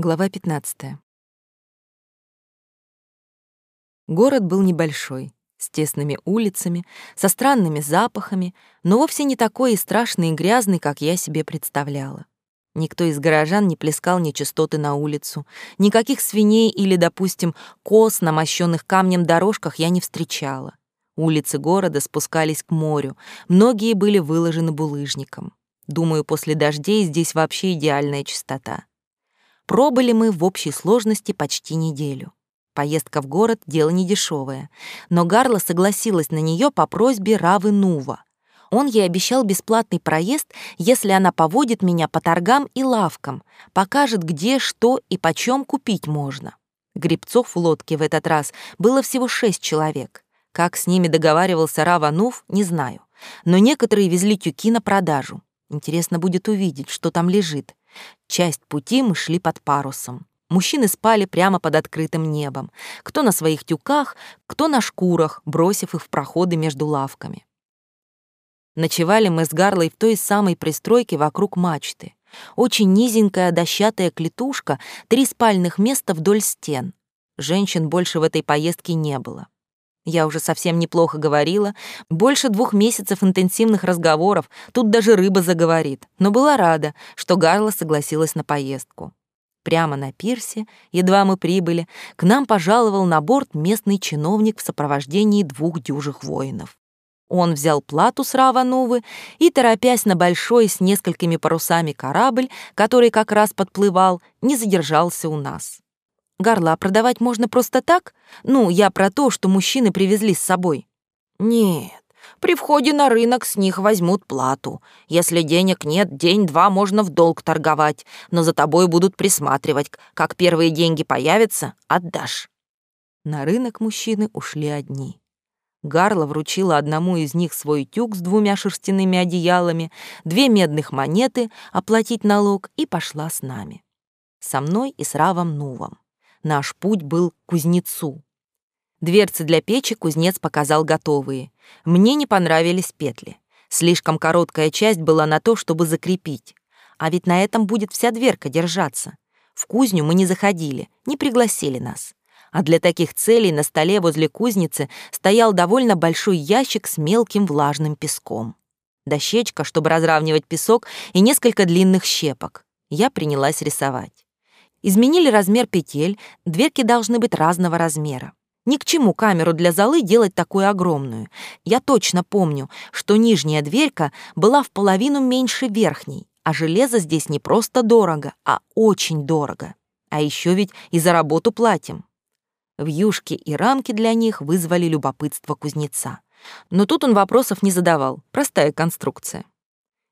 Глава 15. Город был небольшой, с тесными улицами, со странными запахами, но вовсе не такой и страшный и грязный, как я себе представляла. Никто из горожан не плескал нечистоты на улицу, никаких свиней или, допустим, коз на мощенных камнем дорожках я не встречала. Улицы города спускались к морю, многие были выложены булыжником. Думаю, после дождей здесь вообще идеальная чистота. Пробыли мы в общей сложности почти неделю. Поездка в город — дело недешевое, но Гарла согласилась на нее по просьбе Равы Нува. Он ей обещал бесплатный проезд, если она поводит меня по торгам и лавкам, покажет, где, что и почем купить можно. Грибцов в лодке в этот раз было всего шесть человек. Как с ними договаривался Рава Нув, не знаю. Но некоторые везли тюки на продажу. Интересно будет увидеть, что там лежит. Часть пути мы шли под парусом. Мужчины спали прямо под открытым небом. Кто на своих тюках, кто на шкурах, бросив их в проходы между лавками. Ночевали мы с Гарлой в той самой пристройке вокруг мачты. Очень низенькая дощатая клетушка, три спальных места вдоль стен. Женщин больше в этой поездке не было. Я уже совсем неплохо говорила, больше двух месяцев интенсивных разговоров, тут даже рыба заговорит, но была рада, что Гарла согласилась на поездку. Прямо на пирсе, едва мы прибыли, к нам пожаловал на борт местный чиновник в сопровождении двух дюжих воинов. Он взял плату с Раванувы и, торопясь на большой с несколькими парусами корабль, который как раз подплывал, не задержался у нас. Гарла, продавать можно просто так? Ну, я про то, что мужчины привезли с собой. Нет, при входе на рынок с них возьмут плату. Если денег нет, день-два можно в долг торговать, но за тобой будут присматривать. Как первые деньги появятся, отдашь. На рынок мужчины ушли одни. Гарла вручила одному из них свой тюк с двумя шерстяными одеялами, две медных монеты, оплатить налог, и пошла с нами. Со мной и с Равом Нувом. Наш путь был к кузнецу. Дверцы для печи кузнец показал готовые. Мне не понравились петли. Слишком короткая часть была на то, чтобы закрепить. А ведь на этом будет вся дверка держаться. В кузню мы не заходили, не пригласили нас. А для таких целей на столе возле кузницы стоял довольно большой ящик с мелким влажным песком. Дощечка, чтобы разравнивать песок, и несколько длинных щепок. Я принялась рисовать. Изменили размер петель, дверки должны быть разного размера. Ни к чему камеру для золы делать такую огромную. Я точно помню, что нижняя дверка была в половину меньше верхней, а железо здесь не просто дорого, а очень дорого. А еще ведь и за работу платим. Вьюшки и рамки для них вызвали любопытство кузнеца. Но тут он вопросов не задавал, простая конструкция.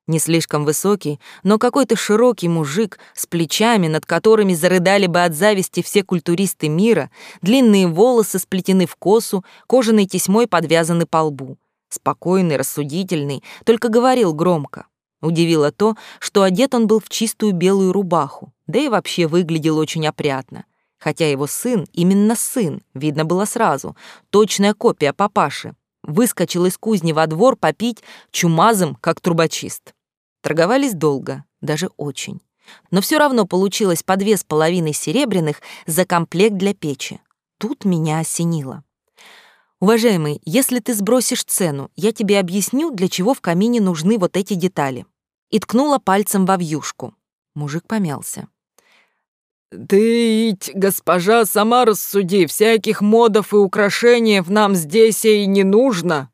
Не слишком высокий, но какой-то широкий мужик с плечами, над которыми зарыдали бы от зависти все культуристы мира, длинные волосы сплетены в косу, кожаной тесьмой подвязаны по лбу. Спокойный, рассудительный, только говорил громко. Удивило то, что одет он был в чистую белую рубаху, да и вообще выглядел очень опрятно. Хотя его сын, именно сын, видно было сразу, точная копия папаши, выскочил из кузни во двор попить чумазом, как трубочист. Торговались долго, даже очень. Но все равно получилось по две с половиной серебряных за комплект для печи. Тут меня осенило. «Уважаемый, если ты сбросишь цену, я тебе объясню, для чего в камине нужны вот эти детали». И ткнула пальцем во вьюшку. Мужик помялся. «Ты ведь, госпожа, сама рассуди, всяких модов и украшений нам здесь и не нужно».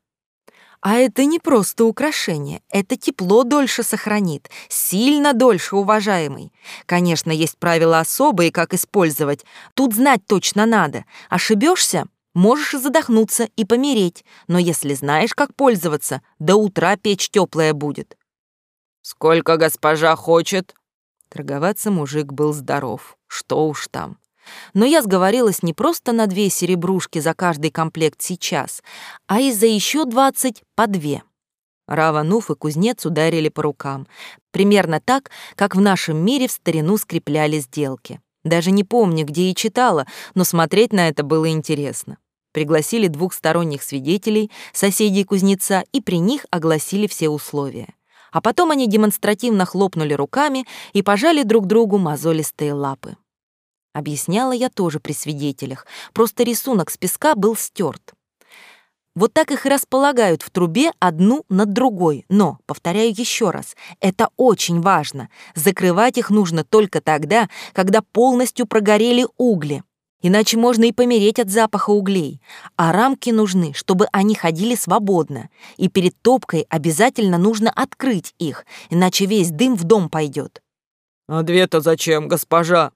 А это не просто украшение, это тепло дольше сохранит, сильно дольше, уважаемый. Конечно, есть правила особые, как использовать. Тут знать точно надо. Ошибешься, можешь и задохнуться, и помереть. Но если знаешь, как пользоваться, до утра печь теплая будет. Сколько госпожа хочет? Торговаться мужик был здоров. Что уж там. Но я сговорилась не просто на две серебрушки за каждый комплект сейчас, а и за еще двадцать по две. Рава Нуф и кузнец ударили по рукам. Примерно так, как в нашем мире в старину скрепляли сделки. Даже не помню, где и читала, но смотреть на это было интересно. Пригласили двух сторонних свидетелей, соседей кузнеца, и при них огласили все условия. А потом они демонстративно хлопнули руками и пожали друг другу мозолистые лапы. Объясняла я тоже при свидетелях, просто рисунок с песка был стерт. Вот так их и располагают в трубе одну над другой. Но, повторяю еще раз, это очень важно. Закрывать их нужно только тогда, когда полностью прогорели угли. Иначе можно и помереть от запаха углей. А рамки нужны, чтобы они ходили свободно. И перед топкой обязательно нужно открыть их, иначе весь дым в дом пойдет. «А две-то зачем, госпожа?»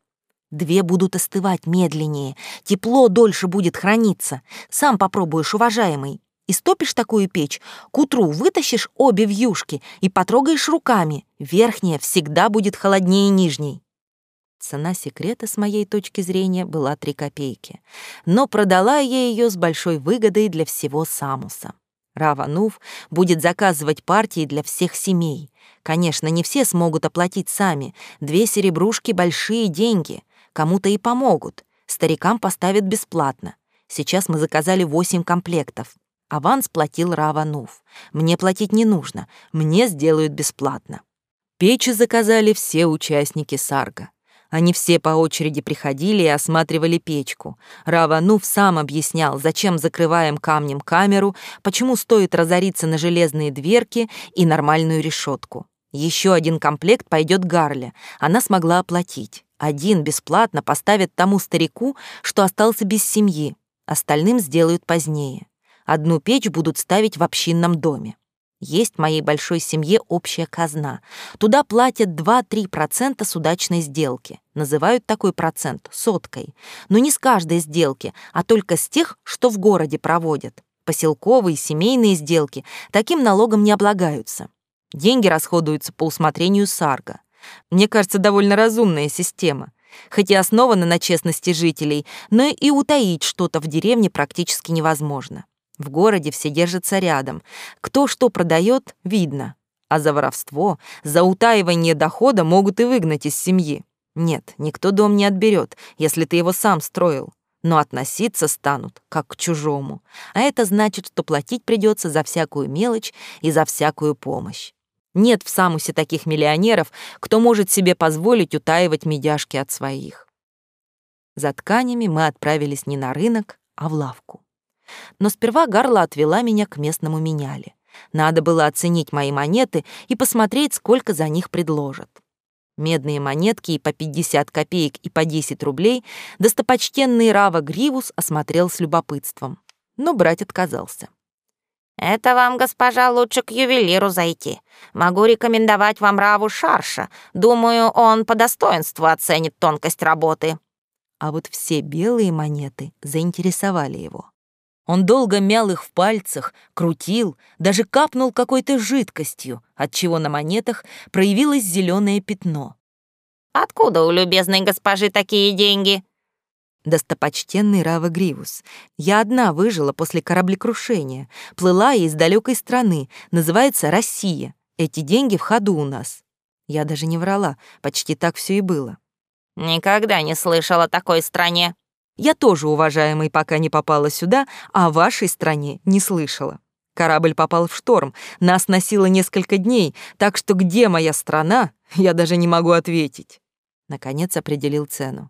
Две будут остывать медленнее, тепло дольше будет храниться. Сам попробуешь, уважаемый. Истопишь такую печь, к утру вытащишь обе вьюшки и потрогаешь руками. Верхняя всегда будет холоднее нижней. Цена секрета, с моей точки зрения, была три копейки. Но продала я ее с большой выгодой для всего Самуса. Раванув будет заказывать партии для всех семей. Конечно, не все смогут оплатить сами. Две серебрушки — большие деньги. Кому-то и помогут. Старикам поставят бесплатно. Сейчас мы заказали восемь комплектов. Аванс платил Раванув. Мне платить не нужно. Мне сделают бесплатно. Печи заказали все участники Сарга. Они все по очереди приходили и осматривали печку. Раванув сам объяснял, зачем закрываем камнем камеру, почему стоит разориться на железные дверки и нормальную решетку. Еще один комплект пойдет Гарле. Она смогла оплатить. Один бесплатно поставят тому старику, что остался без семьи. Остальным сделают позднее. Одну печь будут ставить в общинном доме. Есть в моей большой семье общая казна. Туда платят 2-3% с удачной сделки. Называют такой процент соткой. Но не с каждой сделки, а только с тех, что в городе проводят. Поселковые, семейные сделки таким налогом не облагаются. Деньги расходуются по усмотрению Сарга. Мне кажется, довольно разумная система. Хоть и основана на честности жителей, но и утаить что-то в деревне практически невозможно. В городе все держатся рядом. Кто что продает, видно. А за воровство, за утаивание дохода могут и выгнать из семьи. Нет, никто дом не отберет, если ты его сам строил. Но относиться станут, как к чужому. А это значит, что платить придется за всякую мелочь и за всякую помощь. Нет в Самусе таких миллионеров, кто может себе позволить утаивать медяшки от своих. За тканями мы отправились не на рынок, а в лавку. Но сперва Гарла отвела меня к местному меняле. Надо было оценить мои монеты и посмотреть, сколько за них предложат. Медные монетки и по 50 копеек и по 10 рублей достопочтенный Рава Гривус осмотрел с любопытством, но брать отказался. «Это вам, госпожа, лучше к ювелиру зайти. Могу рекомендовать вам Раву Шарша. Думаю, он по достоинству оценит тонкость работы». А вот все белые монеты заинтересовали его. Он долго мял их в пальцах, крутил, даже капнул какой-то жидкостью, отчего на монетах проявилось зеленое пятно. «Откуда у любезной госпожи такие деньги?» Достопочтенный Рава Гривус, я одна выжила после кораблекрушения, плыла из далекой страны, называется Россия. Эти деньги в ходу у нас. Я даже не врала, почти так все и было. Никогда не слышала о такой стране. Я тоже, уважаемый, пока не попала сюда, а о вашей стране не слышала. Корабль попал в шторм, нас носило несколько дней, так что где моя страна, я даже не могу ответить. Наконец определил цену.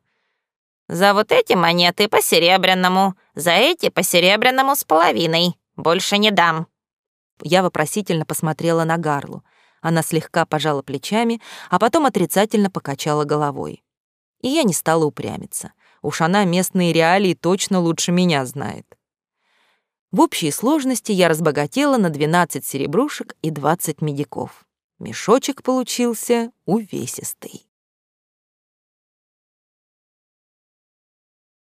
За вот эти монеты по серебряному, за эти по серебряному с половиной. Больше не дам». Я вопросительно посмотрела на Гарлу. Она слегка пожала плечами, а потом отрицательно покачала головой. И я не стала упрямиться. Уж она местные реалии точно лучше меня знает. В общей сложности я разбогатела на 12 серебрушек и 20 медиков. Мешочек получился увесистый.